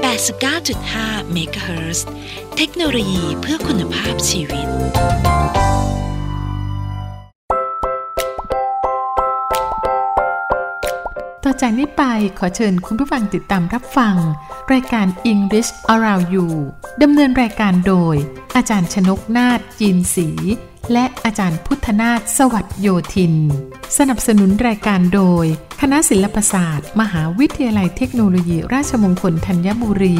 89.5 MHz เทคโนโลยีเพื่อคุณภาพชีวิต ต่อจากนี้ไปขอเชิญคุณผู้ฟังติดตามรับฟัง รายการ English Around You ดำเนินรายการโดย อาจารย์ชนกนาฏจีนศรีและอาจารย์พุทธนาถสวัสดโยธิน สนับสนุนรายการโดย คณะศิลปศาสตร์ มหาวิทยาลัยเทคโนโลยีราชมงคลธัญบุรี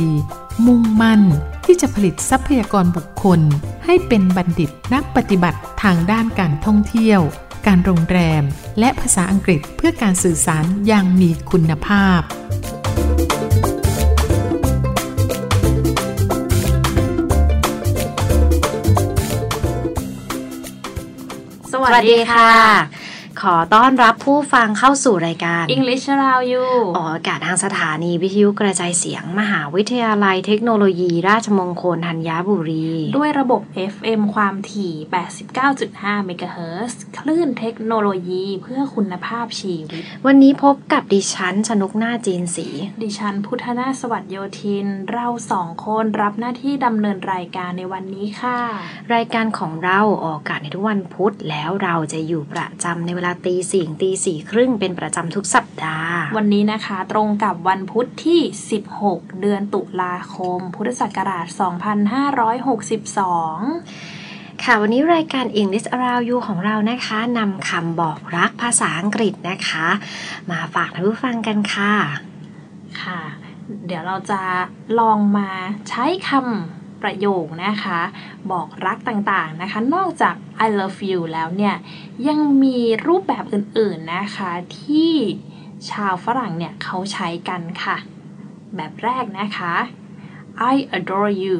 มุ่งมั่นที่จะผลิตทรัพยากรบุคคล ให้เป็นบัณฑิตนักปฏิบัติทางด้านการท่องเที่ยว การโรงแรม และภาษาอังกฤษเพื่อการสื่อสารอย่างมีคุณภาพ สวัสดีค่ะ ขอต้อนรับผู้ฟังเข้าสู่รายการ English Around You ออกอากาศทางสถานีวิทยุกระจายเสียง มหาวิทยาลัยเทคโนโลยี ราชมงคลธัญบุรี ด้วยระบบ FM ความถี่ 89.5 เมกะเฮิรตซ์คลื่นเทคโนโลยีเพื่อคุณภาพชีวิต วันนี้พบกับดิฉันชนกหน้าจีนสี ดิฉันพุทธนาสวัสดโยธิน เราสองคนรับหน้าที่ดำเนินรายการในวันนี้ค่ะ รายการของเราออกอากาศในทุกวันพุธแล้วเราจะอยู่ประจำในเวลาตีสี่ตีสี่ครึ่งเป็นประจำทุกสัปดาห์ วันนี้นะคะตรงกับวันพุธที่ 16 เดือนตุลาคม พุทธศักราช 2562ค่ะวันนี้รายการ English Around You ของเรานะคะนำคำบอกรักภาษาอังกฤษนะคะ มาฝากท่านผู้ฟังกันค่ะ ค่ะ เดี๋ยวเราจะลองมาใช้คำ ประโยคนะคะ บอกรักต่างๆนะคะ นอกจาก I love you แล้วเนี่ย ยังมีรูปแบบอื่นๆนะคะที่ชาวฝรั่งเนี่ยเขาใช้กันค่ะ แบบแรกนะคะ I adore you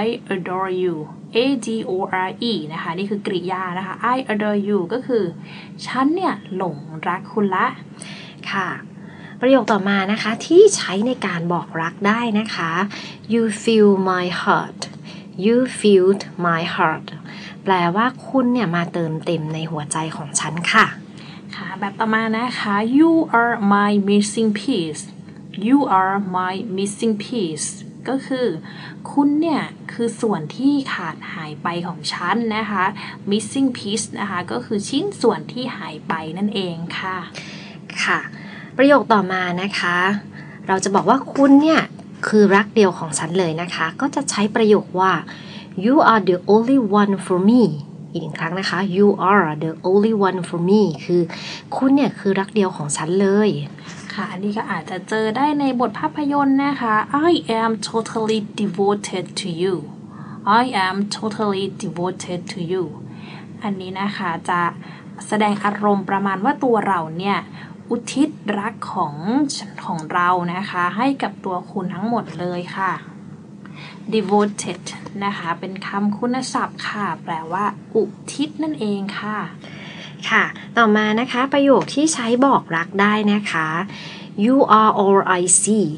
I adore you A D O R E นะคะ นี่คือกริยานะคะ I adore you ก็คือ ฉันเนี่ยหลงรักคุณละค่ะ ประโยคต่อมานะคะ ที่ใช้ในการบอกรักได้นะคะ you feel my heart you filled my heart แปลว่าคุณเนี่ยมาเติมเต็มในหัวใจของฉันค่ะ ค่ะ แบบต่อมานะคะ you are my missing piece you are my missing piece ก็คือ คุณเนี่ยคือส่วนที่ขาดหายไปของฉันนะคะ missing piece นะคะ ก็คือชิ้นส่วนที่หายไปนั่นเองค่ะ ค่ะ ประโยคต่อมานะคะ เราจะบอกว่าคุณเนี่ยคือรักเดียวของฉันเลยนะคะ ก็จะใช้ประโยคว่า you are the only one for me อีกหนึ่งครั้งนะคะ you are the only one for me คือคุณเนี่ยคือรักเดียวของฉันเลย ค่ะ อันนี้ก็อาจจะเจอได้ในบทภาพยนตร์นะคะ I am totally devoted to you I am totally devoted to you อันนี้นะคะจะแสดงอารมณ์ประมาณว่าตัวเราเนี่ย อุทิศรักของของเรานะคะ ให้กับตัวคุณทั้งหมดเลยค่ะ devoted นะคะ เป็นคำคุณศัพท์ค่ะ แปลว่า อุทิศนั่นเองค่ะ ค่ะ ต่อมานะคะ ประโยคที่ใช้บอกรักได้นะคะ you are all I see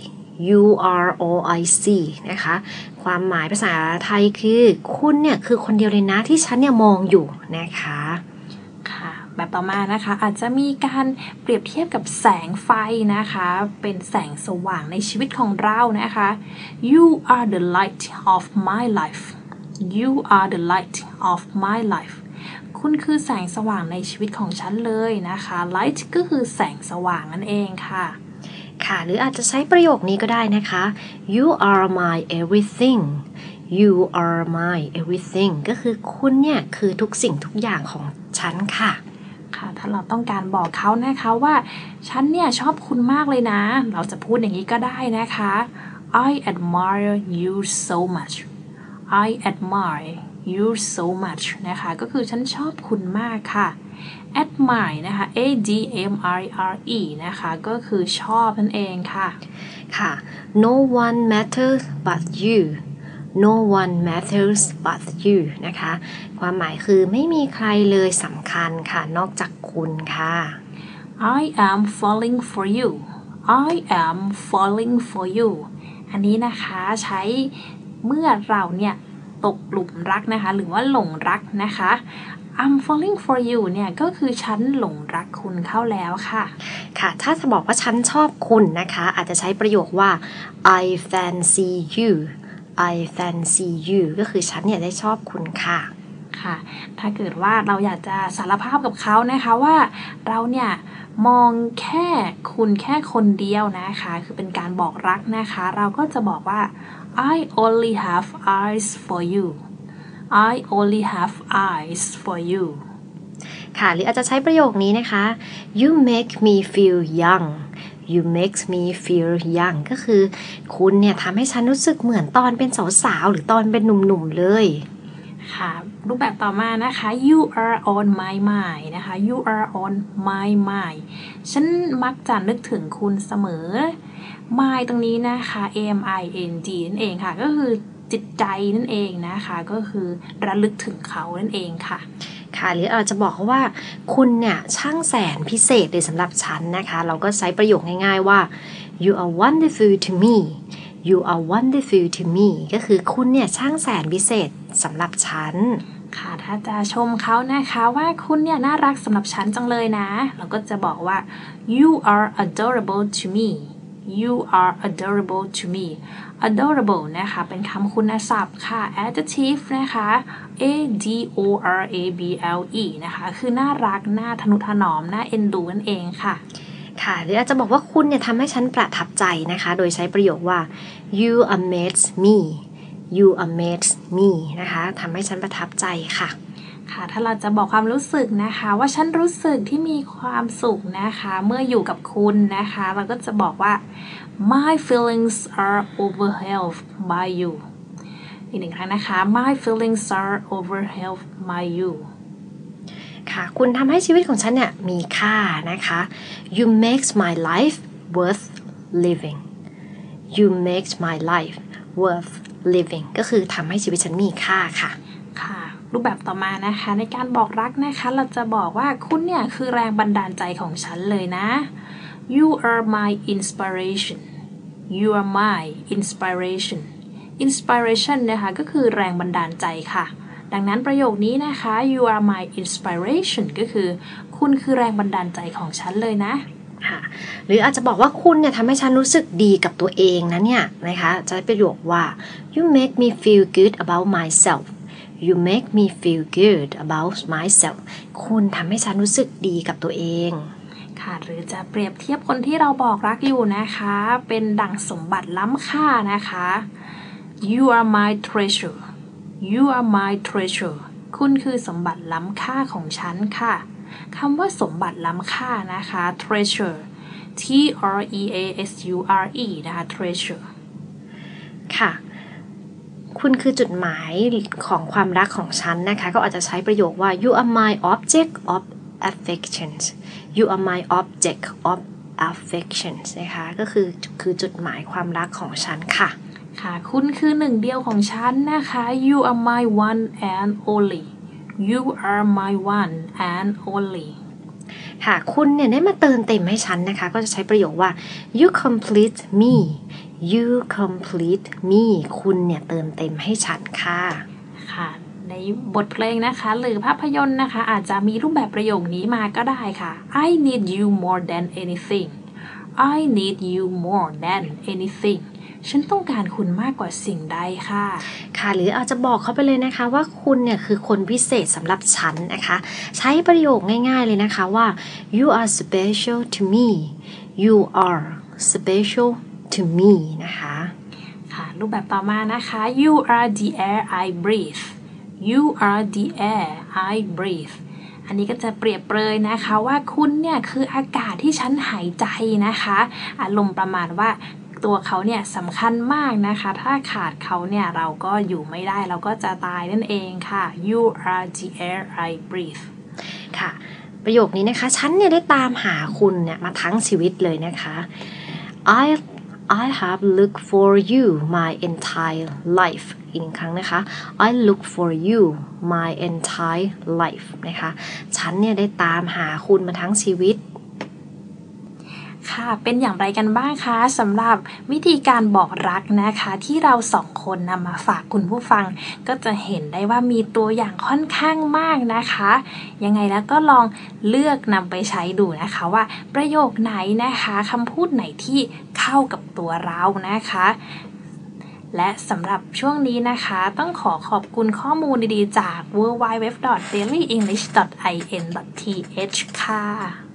you are all I see นะคะ ความหมายภาษาไทยคือ คุณเนี่ย คือคนเดียวเลยนะที่ฉันเนี่ย มองอยู่นะคะค่ะ แบบต่อมานะคะ อาจจะมีการเปรียบเทียบกับแสงไฟนะคะ เป็นแสงสว่างในชีวิตของเรานะคะ you are the light of my life you are the light of my life คุณคือแสงสว่างในชีวิตของฉันเลยนะคะ light ก็คือแสงสว่างนั่นเองค่ะ ค่ะ หรืออาจจะใช้ประโยคนี้ก็ได้นะคะ you are my everything you are my everything ก็คือคุณเนี่ย คือทุกสิ่งทุกอย่างของฉันค่ะค่ะ ถ้าเราต้องการบอกเขานะคะว่า ฉันเนี่ยชอบคุณมากเลยนะ เราจะพูดอย่างนี้ก็ได้นะคะ I admire you so much I admire you so much นะคะ ก็คือฉันชอบคุณมากค่ะ admire นะคะ A D M I R E นะคะ ก็คือชอบนั่นเองค่ะ ค่ะ no one matters but you no one matters but you นะคะ ความหมายคือไม่มีใครเลยสำคัญค่ะ นอกจากคุณค่ะ I am falling for you I am falling for you อันนี้นะคะใช้เมื่อเราเนี่ยตกหลุมรักนะคะ หรือว่าหลงรักนะคะ I'm falling for you เนี่ยก็คือฉันหลงรักคุณเข้าแล้วค่ะ ค่ะ ถ้าจะบอกว่าฉันชอบคุณนะคะ อาจจะใช้ประโยคว่า I fancy you I fancy you ก็คือฉันเนี่ยได้ชอบคุณค่ะค่ะ ถ้าเกิดว่าเราอยากจะสารภาพกับเขานะคะว่าเราเนี่ยมองแค่คุณแค่คนเดียวนะคะ คือเป็นการบอกรักนะคะ เราก็จะบอกว่า I only have eyes for you I only have eyes for you ค่ะ หรืออาจจะใช้ประโยคนี้นะคะ you make me feel young you makes me feel young ก็คือคุณเนี่ยทำให้ฉันรู้สึกเหมือนตอนเป็นสาวๆ หรือตอนเป็นหนุ่มๆ เลยค่ะรูปแบบต่อมานะคะ you are on my mind นะคะ you are on my mind ฉันมักจะนึกถึงคุณเสมอ mind ตรงนี้นะคะ m i n d นั่นเองค่ะ ก็คือจิตใจนั่นเองนะคะ ก็คือระลึกถึงเขานั่นเองค่ะ ค่ะหรืออาจจะบอกเขาว่าคุณเนี่ยช่างแสนพิเศษเลยสำหรับฉันนะคะ เราก็ใช้ประโยคง่ายๆว่า you are wonderful to me you are wonderful to me ก็คือคุณเนี่ยช่างแสนพิเศษสำหรับฉันค่ะถ้าจะชมเขานะคะว่าคุณเนี่ยน่ารักสำหรับฉันจังเลยนะ เราก็จะบอกว่า you are adorable to me you are adorable to me adorable นะคะ เป็นคำคุณศัพท์ค่ะ adjective นะคะ a d o r a b l e นะคะ คือน่ารักน่าทนุถนอม น่าเอ็นดูนั่นเองค่ะ ค่ะหรืออาจจะบอกว่าคุณเนี่ยทำให้ฉันประทับใจนะคะ โดยใช้ประโยคว่า you amaze me you amaze me นะคะทำให้ฉันประทับใจค่ะค่ะถ้าเราจะบอกความรู้สึกนะคะ ว่าฉันรู้สึกที่มีความสุขนะคะ เมื่ออยู่กับคุณนะคะ เราก็จะบอกว่า my feelings are overwhelmed by you อีกหนึ่งครั้งนะคะ my feelings are overwhelmed by you ค่ะ คุณทำให้ชีวิตของฉันเนี่ยมีค่านะคะ you makes my life worth living you makes my life worth living ก็คือทำให้ชีวิตฉันมีค่าค่ะค่ะรูปแบบต่อมานะคะในการบอกรักนะคะ เราจะบอกว่าคุณเนี่ยคือแรงบันดาลใจของฉันเลยนะ you are my inspiration you are my inspiration inspiration นะคะก็คือแรงบันดาลใจค่ะ ดังนั้นประโยคนี้นะคะ you are my inspiration ก็คือ คุณคือแรงบันดาลใจของฉันเลยนะค่ะหรืออาจจะบอกว่าคุณเนี่ยทำให้ฉันรู้สึกดีกับตัวเองนะเนี่ยนะคะจะประโยคว่า you make me feel good about myself you make me feel good about myself คุณทำให้ฉันรู้สึกดีกับตัวเองค่ะหรือจะเปรียบเทียบคนที่เราบอกรักอยู่นะคะ เป็นดั่งสมบัติล้ำค่านะคะ you are my treasure you are my treasure คุณคือสมบัติล้ำค่าของฉันค่ะคำว่าสมบัติล้ำค่านะคะ treasure T R E A S U R E นะคะ treasure ค่ะ คุณคือจุดหมายของความรักของฉันนะคะ ก็อาจจะใช้ประโยคว่า you are my object of affections you are my object of affections นะคะ ก็คือคือจุดหมายความรักของฉันค่ะ ค่ะ คุณคือหนึ่งเดียวของฉันนะคะ you are my one and only you are my one and only ค่ะคุณเนี่ยได้มาเติมเต็มให้ฉันนะคะ ก็จะใช้ประโยคว่า you complete me you complete me คุณเนี่ยเติมเต็มให้ฉันค่ะค่ะในบทเพลงนะคะ หรือภาพยนตร์นะคะ อาจจะมีรูปแบบประโยคนี้มาก็ได้ค่ะ I need you more than anything I need you more than anything ฉันต้องการคุณมากกว่าสิ่งใดค่ะ ค่ะ หรืออาจจะบอกเขาไปเลยนะคะว่าคุณเนี่ยคือคนพิเศษสำหรับฉันนะคะ ใช้ประโยคง่ายๆเลยนะคะว่า you are special to me you are special to me นะคะ ค่ะ รูปแบบต่อมานะคะ you are the air I breathe you are the air I breathe อันนี้ก็จะเปรียบเปรยนะคะว่าคุณเนี่ยคืออากาศที่ฉันหายใจนะคะ อารมณ์ประมาณว่า ตัวเขาเนี่ยสำคัญมากนะคะ ถ้าขาดเขาเนี่ยเราก็อยู่ไม่ได้เราก็จะตายนั่นเองค่ะ you are the air I breathe ค่ะ ประโยคนี้นะคะ ฉันเนี่ยได้ตามหาคุณเนี่ยมาทั้งชีวิตเลยนะคะ I I have looked for you my entire life อีกครั้งนะคะ I look for you my entire life นะคะ ฉันเนี่ยได้ตามหาคุณมาทั้งชีวิต ค่ะ เป็นอย่างไรกันบ้างคะสำหรับวิธีการบอกรักนะคะ ที่เราสองคนนำมาฝากคุณผู้ฟัง ก็จะเห็นได้ว่ามีตัวอย่างค่อนข้างมากนะคะ ยังไงแล้วก็ลองเลือกนำไปใช้ดูนะคะว่าประโยคไหนนะคะคำพูดไหนที่เข้ากับตัวเรานะคะและสำหรับช่วงนี้นะคะ ต้องขอขอบคุณข้อมูลดีๆจาก w w w d a i l y e n g l i s h i n t h ค่ะ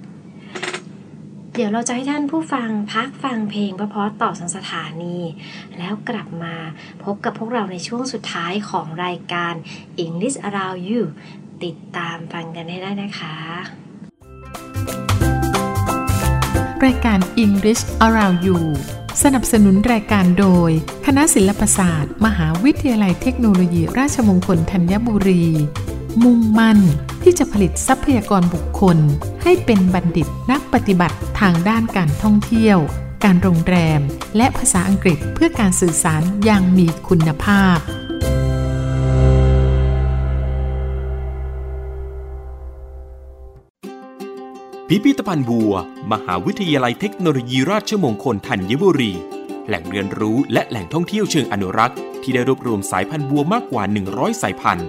เดี๋ยวเราจะให้ท่านผู้ฟังพักฟังเพลงเพราะๆต่อสังสถานี แล้วกลับมาพบกับพวกเราในช่วงสุดท้ายของรายการ English Around You ติดตามฟังกันให้ได้นะคะ รายการ English Around You สนับสนุนรายการโดย คณะศิลปศาสตร์ มหาวิทยาลัยเทคโนโลยีราชมงคลธัญบุรี มุ่งมั่น ที่จะผลิตทรัพยากรบุคคล ให้เป็นบัณฑิตนักปฏิบัติทางด้านการท่องเที่ยว การโรงแรม และภาษาอังกฤษเพื่อการสื่อสารอย่างมีคุณภาพพิพิธภัณฑ์บัว มหาวิทยาลัยเทคโนโลยีราชมงคลธัญบุรี แหล่งเรียนรู้และแหล่งท่องเที่ยวเชิงอนุรักษ์ ที่ได้รวบรวมสายพันธุ์บัวมากกว่า 100 สายพันธุ์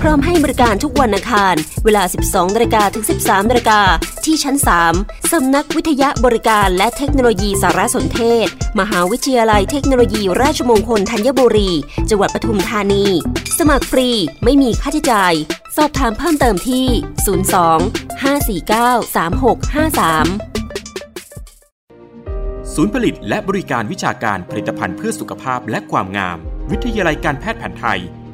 พร้อมให้บริการทุกวันอังคาร เวลา 12นาฬิกาถึง 13นาฬิกาที่ชั้น 3 สำนักวิทยาบริการและเทคโนโลยีสารสนเทศ มหาวิทยาลัยเทคโนโลยีราชมงคลธัญบุรี จังหวัดปทุมธานี สมัครฟรีไม่มีค่าใช้จ่าย สอบถามเพิ่มเติมที่ 02 549 3653ศูนย์ผลิตและบริการวิชาการผลิตภัณฑ์เพื่อสุขภาพและความงาม วิทยาลัยการแพทย์แผนไทย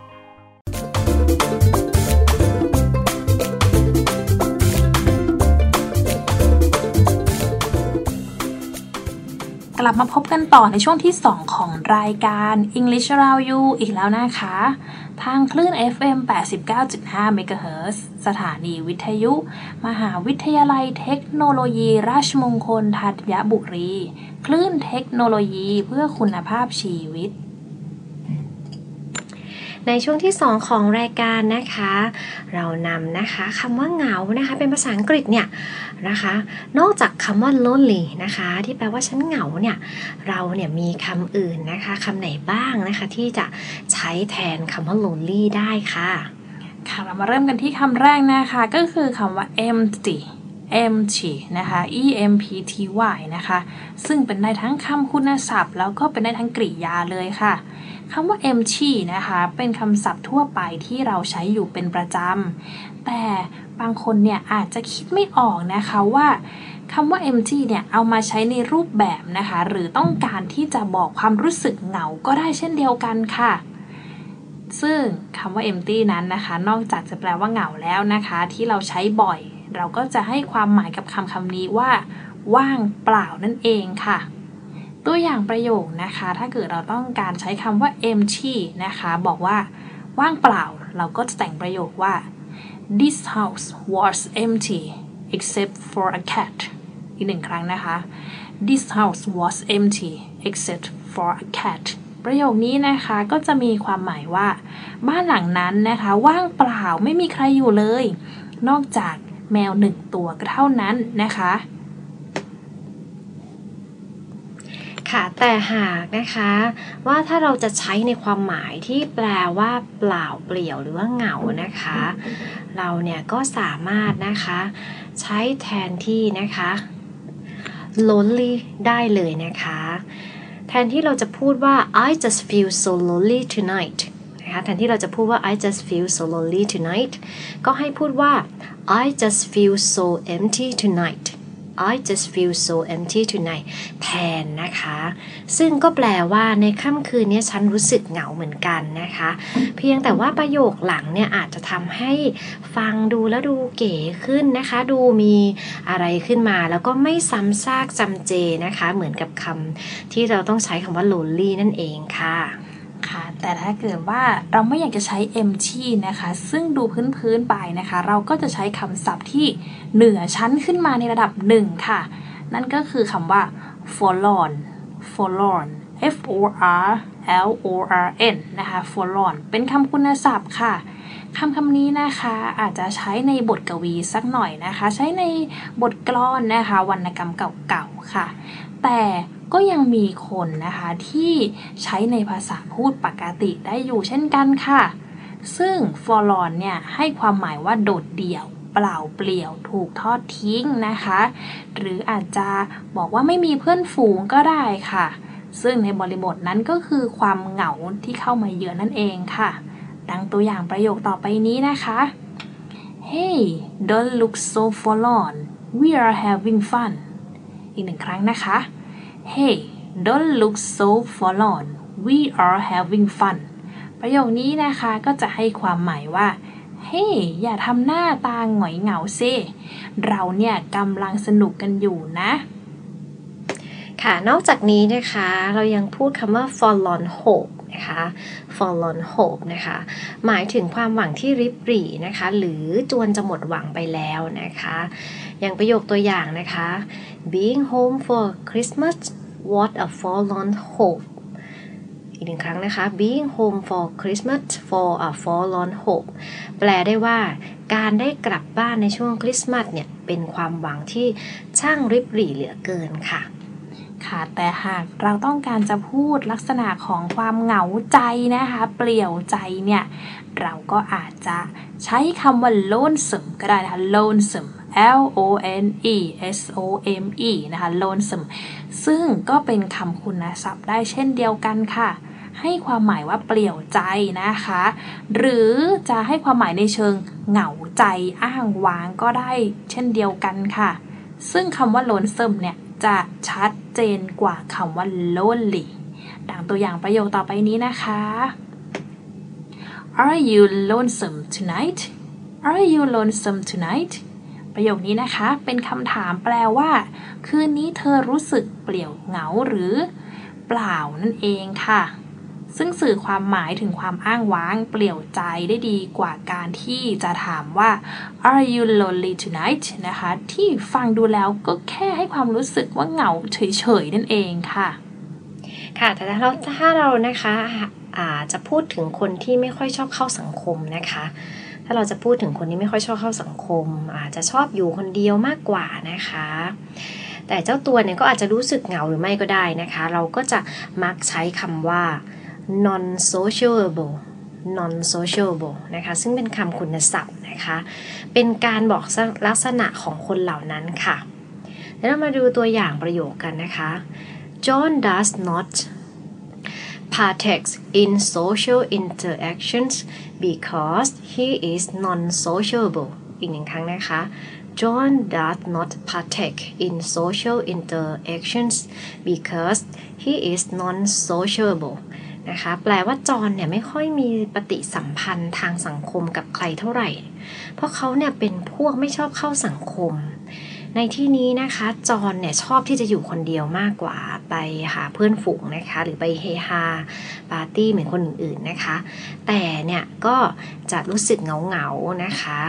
000 กลับมาพบกันต่อในช่วงที่ 2 ของรายการ English Around You อีกแล้วนะคะ ทางคลื่น FM 89.5 MHz สถานีวิทยุ มหาวิทยาลัยเทคโนโลยี ราชมงคลธัญบุรี คลื่นเทคโนโลยีเพื่อคุณภาพชีวิตในช่วงที่ 2 ของรายการนะคะ เรานำนะคะคำว่าเหงานะคะ เป็นภาษาอังกฤษเนี่ย นะคะ นอกจากคำว่า lonely นะคะ ที่แปลว่าฉันเหงาเนี่ย เราเนี่ยมีคำอื่นนะคะคำไหนบ้างนะคะ ที่จะใช้แทนคำว่า lonely ได้ค่ะ ค่ะ เรามาเริ่มกันที่คำแรกนะคะ ก็คือคำว่า empty empty นะคะ e m p t y นะคะ ซึ่งเป็นได้ทั้งคำคุณศัพท์ แล้วก็เป็นได้ทั้งกริยาเลยค่ะคำว่า empty นะคะ เป็นคำศัพท์ทั่วไปที่เราใช้อยู่เป็นประจำ แต่ บางคนเนี่ยอาจจะคิดไม่ออกนะคะว่าคำว่า empty เนี่ยเอามาใช้ในรูปแบบนะคะ หรือต้องการที่จะบอกความรู้สึกเหงาก็ได้เช่นเดียวกันค่ะ ซึ่งคำว่า empty นั้นนะคะ นอกจากจะแปลว่าเหงาแล้วนะคะ ที่เราใช้บ่อย เราก็จะให้ความหมายกับคำคำนี้ว่า ว่างเปล่านั่นเองค่ะ ตัวอย่างประโยคนะคะ ถ้าเกิดเราต้องการใช้คำว่า empty นะคะ บอกว่า ว่างเปล่า เราก็จะแต่งประโยคว่า this house was empty except for a cat อีกหนึ่งครั้งนะคะ this house was empty except for a cat ประโยคนี้นะคะก็จะมีความหมายว่า บ้านหลังนั้นนะคะว่างเปล่าไม่มีใครอยู่เลย นอกจากแมวหนึ่งตัวก็เท่านั้นนะคะ ค่ะแต่หากนะคะว่าถ้าเราจะใช้ในความหมายที่แปลว่าเปล่าเปลี่ยวหรือว่าเหงานะคะ เราเนี่ยก็สามารถนะคะใช้แทนที่นะคะ lonely ได้เลยนะคะ แทนที่เราจะพูดว่า I just feel so lonely tonight นะคะแทนที่เราจะพูดว่า I just feel so lonely tonight ก็ให้พูดว่า I just feel so empty tonight I just feel so empty tonight แทนนะคะ ซึ่งก็แปลว่าในค่ำคืนนี้ฉันรู้สึกเหงาเหมือนกันนะคะ เพียงแต่ว่าประโยคหลังเนี่ยอาจจะทำให้ฟังดูแล้วดูเก๋ขึ้นนะคะ ดูมีอะไรขึ้นมา แล้วก็ไม่ซ้ำซากจำเจนะคะ เหมือนกับคำที่เราต้องใช้คำว่า lonely นั่นเองค่ะ ค่ะ แต่ถ้าเกิดว่าเราไม่อยากจะใช้ empty นะคะ ซึ่งดูพื้นๆไปนะคะ เราก็จะใช้คำศัพท์ที่เหนือชั้นขึ้นมาในระดับหนึ่งค่ะ นั่นก็คือคำว่า forlorn forlorn f o r l o r n นะคะ forlorn เป็นคำคุณศัพท์ค่ะคำคำนี้นะคะอาจจะใช้ในบทกวีสักหน่อยนะคะ ใช้ในบทกลอนนะคะวรรณกรรมเก่าๆค่ะ แต่ ก็ยังมีคนนะคะที่ใช้ในภาษาพูดปกติได้อยู่เช่นกันค่ะ ซึ่ง forlorn เนี่ยให้ความหมายว่าโดดเดี่ยว เปล่าเปลี่ยว ถูกทอดทิ้งนะคะ หรืออาจจะบอกว่าไม่มีเพื่อนฝูงก็ได้ค่ะ ซึ่งในบริบทนั้นก็คือความเหงาที่เข้ามาเยือนนั่นเองค่ะ ดังตัวอย่างประโยคต่อไปนี้นะคะ Hey don't look so forlorn we are having fun อีกหนึ่งครั้งนะคะ Hey don't look so forlorn we are having fun ประโยคนี้นะคะก็จะให้ความหมายว่า เฮ้ hey, อย่าทำหน้าตาหงอยเหงาซิเราเนี่ยกำลังสนุกกันอยู่นะ ค่ะ นอกจากนี้นะคะ เรายังพูดคำว่า forlorn hope นะคะ forlorn hope นะคะ หมายถึงความหวังที่ริบหรี่นะคะ หรือจวนจะหมดหวังไปแล้วนะคะ อย่างประโยคตัวอย่างนะคะ being home for Christmas what a forlorn hope อีกหนึ่งครั้งนะคะ being home for Christmas for a forlorn hope แปลได้ว่าการได้กลับบ้านในช่วงคริสต์มาสเนี่ย เป็นความหวังที่ช่างริบหรี่เหลือเกินค่ะค่ะแต่หากเราต้องการจะพูดลักษณะของความเหงาใจนะคะ เปลี่ยวใจเนี่ย เราก็อาจจะใช้คำว่า lonesome ก็ได้นะคะ lonesome L O N E S O M E นะคะ lonesome ซึ่งก็เป็นคำคุณศัพท์ได้เช่นเดียวกันค่ะ ให้ความหมายว่าเปลี่ยวใจนะคะ หรือจะให้ความหมายในเชิงเหงาใจอ้างว้างก็ได้เช่นเดียวกันค่ะ ซึ่งคำว่า lonesome เนี่ยจะชัดเจนกว่าคำว่า lonely ดังตัวอย่างประโยคต่อไปนี้นะคะ Are you lonesome tonight Are you lonesome tonight ประโยคนี้นะคะ เป็นคำถามแปลว่า คืนนี้เธอรู้สึกเปลี่ยวเหงาหรือ เปล่านั่นเองค่ะ ซึ่งสื่อความหมายถึงความอ้างว้างเปลี่ยวใจได้ดีกว่าการที่จะถามว่า Are you lonely tonight นะคะ ที่ฟังดูแล้วก็แค่ให้ความรู้สึกว่าเหงาเฉยๆนั่นเองค่ะ ค่ะ แต่ถ้าเราถ้าเรานะคะอาจจะพูดถึงคนที่ไม่ค่อยชอบเข้าสังคมนะคะาเราจะพูดถึงคนที่ไม่ค่อยชอบเข้าสังคม อาจจะชอบอยู่คนเดียวมากกว่านะคะ แต่เจ้าตัวเนี่ยก็อาจจะรู้สึกเหงาหรือไม่ก็ได้นะคะ เราก็จะมักใช้คำว่า non sociable non sociable นะคะ ซึ่งเป็นคำคุณศัพท์นะคะ เป็นการบอกลักษณะของคนเหล่านั้นค่ะ แล้วเรามาดูตัวอย่างประโยคกันนะคะ John does not partakes in social interactions because he is non-sociable อีกหนึ่งครั้งนะคะ John does not partake in social interactions because he is non-sociable นะคะแปลว่าจอนเนี่ยไม่ค่อยมีปฏิสัมพันธ์ทางสังคมกับใครเท่าไหร่ เพราะเขาเนี่ยเป็นพวกไม่ชอบเข้าสังคม ในที่นี้นะคะจอนเนี่ยชอบที่จะอยู่คนเดียวมากกว่าไปหาเพื่อนฝูงนะคะ หรือไปเฮฮาปาร์ตี้เหมือนคนอื่นๆนะคะ แต่เนี่ยก็จะรู้สึกเหงาๆนะคะ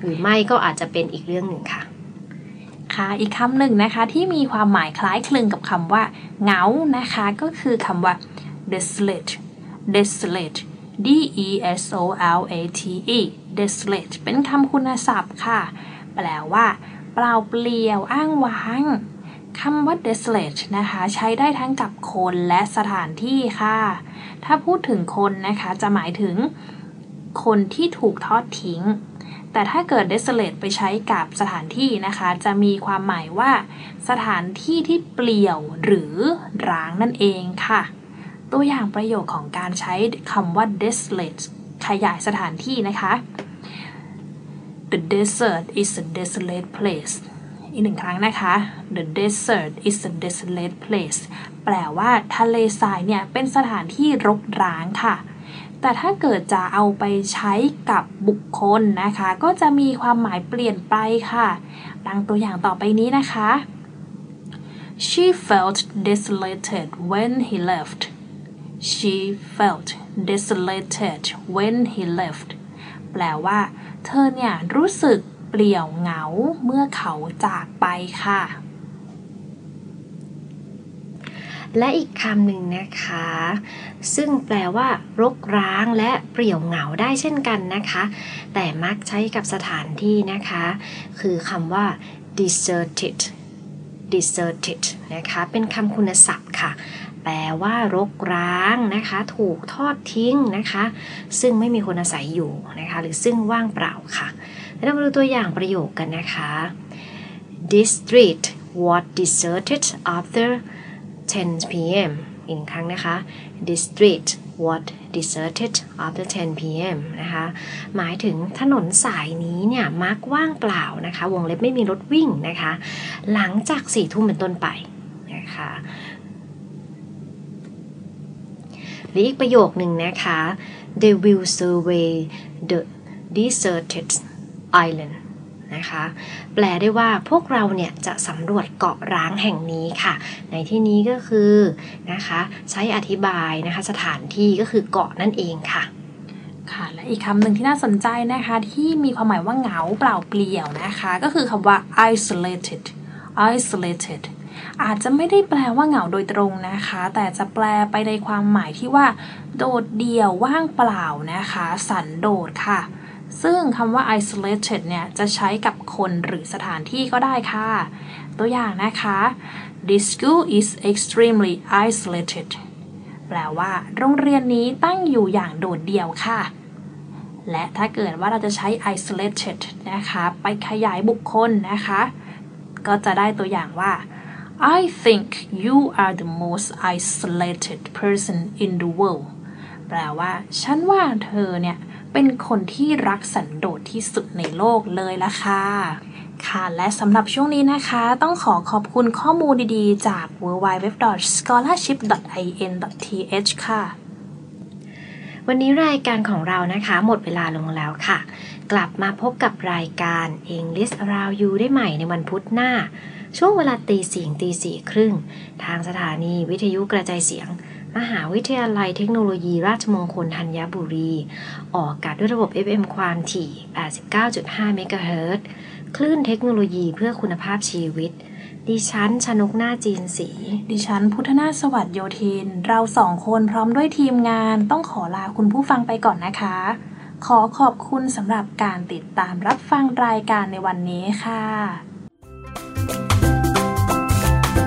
หรือไม่ก็อาจจะเป็นอีกเรื่องหนึ่งค่ะค่ะอีกคำหนึ่งนะคะที่มีความหมายคล้ายคลึงกับคำว่าเหงานะคะ ก็คือคำว่า desolate desolate d e s o l a t e desolate เป็นคำคุณศัพท์ค่ะ แปลว่า เปล่าเปลี่ยว อ้างว้างคำว่า desolate นะคะ ใช้ได้ทั้งกับคนและสถานที่ค่ะ ถ้าพูดถึงคนนะคะ จะหมายถึงคนที่ถูกทอดทิ้ง แต่ถ้าเกิด desolate ไปใช้กับสถานที่นะคะ จะมีความหมายว่า สถานที่ที่เปลี่ยวหรือร้างนั่นเองค่ะ ตัวอย่างประโยคของการใช้คำว่า desolate ขยายสถานที่นะคะ The desert is a desolate place อีกหนึ่งครั้งนะคะ The desert is a desolate place แปลว่าทะเลทรายเนี่ยเป็นสถานที่รกร้างค่ะ แต่ถ้าเกิดจะเอาไปใช้กับบุคคลนะคะ ก็จะมีความหมายเปลี่ยนไปค่ะ ดังตัวอย่างต่อไปนี้นะคะ She felt desolated when he left She felt desolated when he left แปลว่า เธอเนี่ยรู้สึกเปลี่ยวเหงาเมื่อเขาจากไปค่ะ และอีกคำหนึ่งนะคะ ซึ่งแปลว่ารกร้างและเปลี่ยวเหงาได้เช่นกันนะคะ แต่มักใช้กับสถานที่นะคะ คือคำว่า deserted deserted นะคะ เป็นคำคุณศัพท์ค่ะ แปลว่ารกร้างนะคะ ถูกทอดทิ้งนะคะ ซึ่งไม่มีคนอาศัยอยู่นะคะ หรือซึ่งว่างเปล่าค่ะแล้วเรามาดูตัวอย่างประโยคกันนะคะ This street was deserted after 10 p.m. อีกครั้งนะคะ This street was deserted after 10 p.m. นะคะ หมายถึงถนนสายนี้เนี่ยมักว่างเปล่านะคะ วงเล็บไม่มีรถวิ่งนะคะ หลังจากสี่ทุ่มเป็นต้นไปนะคะ หรืออีกประโยคหนึ่งนะคะ They will survey the deserted island นะคะ แปลได้ว่าพวกเราเนี่ยจะสำรวจเกาะร้างแห่งนี้ค่ะ ในที่นี้ก็คือนะคะใช้อธิบายนะคะสถานที่ก็คือเกาะนั่นเองค่ะค่ะและอีกคำหนึ่งที่น่าสนใจนะคะ ที่มีความหมายว่าเหงาเปล่าเปลี่ยวนะคะ ก็คือคำว่า isolated isolated อาจจะไม่ได้แปลว่าเหงาโดยตรงนะคะ แต่จะแปลไปในความหมายที่ว่า โดดเดี่ยวว่างเปล่านะคะ สันโดษค่ะ ซึ่งคำว่า isolated เนี่ยจะใช้กับคนหรือสถานที่ก็ได้ค่ะ ตัวอย่างนะคะ This school is extremely isolated แปลว่า โรงเรียนนี้ตั้งอยู่อย่างโดดเดี่ยวค่ะ และถ้าเกิดว่าเราจะใช้ isolated นะคะ ไปขยายบุคคลนะคะ ก็จะได้ตัวอย่างว่า I think you are the most isolated person in the world แปลว่า ฉันว่าเธอเนี่ยเป็นคนที่รักสันโดษที่สุดในโลกเลยละค่ะ ค่ะ และสำหรับช่วงนี้นะคะ ต้องขอขอบคุณข้อมูลดีๆ จาก w w w scholarship in th ค่ะ วันนี้รายการของเรานะคะ หมดเวลาลงแล้วค่ะ กลับมาพบกับรายการ English Around You ได้ใหม่ในวันพุธหน้า ช่วงเวลาตีสี่ตีสี่ครึ่ง ทางสถานีวิทยุกระจายเสียง มหาวิทยาลัยเทคโนโลยีราชมงคลธัญบุรี ออกอากาศด้วยระบบ FM ความถี่ 89.5 เมกะเฮิรตซ์คลื่นเทคโนโลยีเพื่อคุณภาพชีวิตดิฉัน ชนกหน้าจีนสี ดิฉัน พุทธนาสวัสดโยธิน เราสองคนพร้อมด้วยทีมงานต้องขอลาคุณผู้ฟังไปก่อนนะคะ ขอขอบคุณสำหรับการติดตามรับฟังรายการในวันนี้ค่ะ